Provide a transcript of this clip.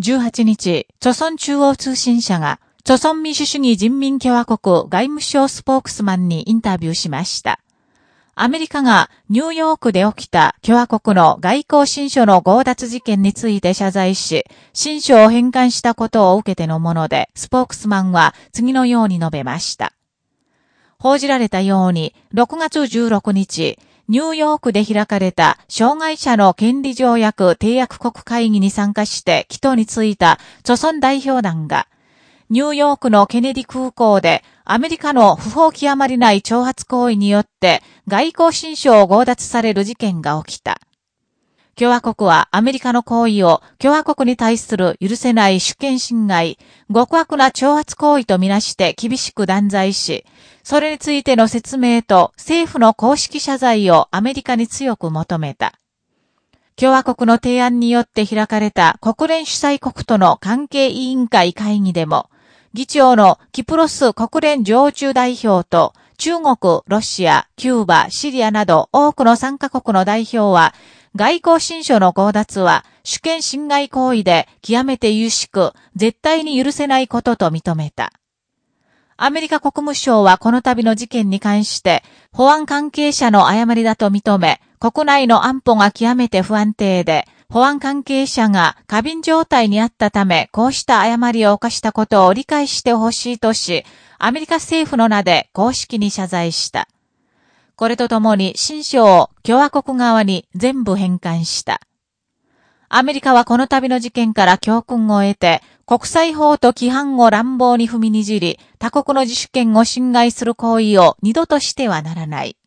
18日、朝鮮中央通信社が、朝鮮民主主義人民共和国外務省スポークスマンにインタビューしました。アメリカがニューヨークで起きた共和国の外交新書の強奪事件について謝罪し、新書を返還したことを受けてのもので、スポークスマンは次のように述べました。報じられたように、6月16日、ニューヨークで開かれた障害者の権利条約締約国会議に参加して祈祷についた著村代表団が、ニューヨークのケネディ空港でアメリカの不法極まりない挑発行為によって外交新書を強奪される事件が起きた。共和国はアメリカの行為を共和国に対する許せない主権侵害、極悪な挑発行為とみなして厳しく断罪し、それについての説明と政府の公式謝罪をアメリカに強く求めた。共和国の提案によって開かれた国連主催国との関係委員会会議でも、議長のキプロス国連常駐代表と中国、ロシア、キューバ、シリアなど多くの参加国の代表は、外交新書の強奪は主権侵害行為で極めて有しく、絶対に許せないことと認めた。アメリカ国務省はこの度の事件に関して、保安関係者の誤りだと認め、国内の安保が極めて不安定で、保安関係者が過敏状態にあったため、こうした誤りを犯したことを理解してほしいとし、アメリカ政府の名で公式に謝罪した。これとともに新書を共和国側に全部返還した。アメリカはこの度の事件から教訓を得て、国際法と規範を乱暴に踏みにじり、他国の自主権を侵害する行為を二度としてはならない。